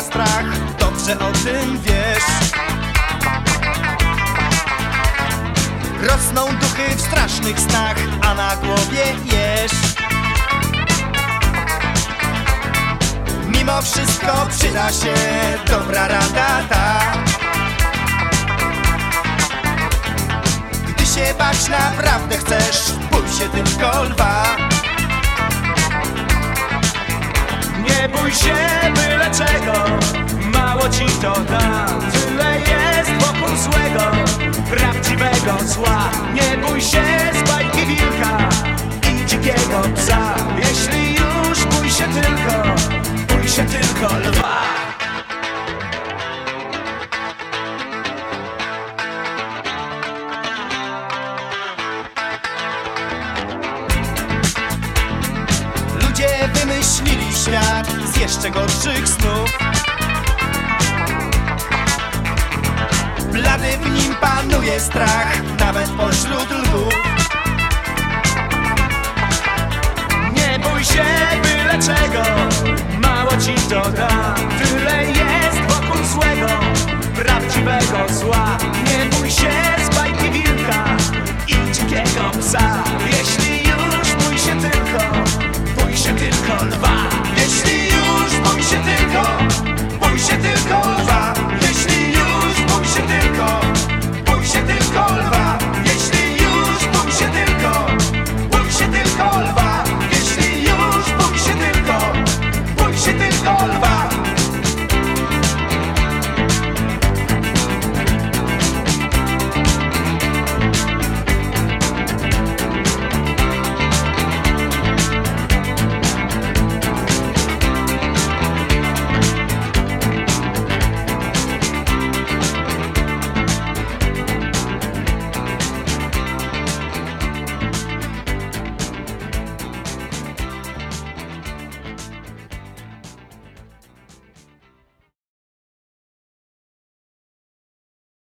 strach Dobrze o tym wiesz. Rosną duchy w strasznych snach A na głowie jesz. Mimo wszystko przyda się dobra rada ta Gdy się bać naprawdę chcesz Bój się tylko lwa ci to da. Tyle jest wokół złego, prawdziwego zła. Nie bój się z bajki wilka i dzikiego psa. Jeśli już bój się tylko, bój się tylko lwa. Ludzie wymyślili świat z jeszcze gorszych snów strach, nawet pośród lwów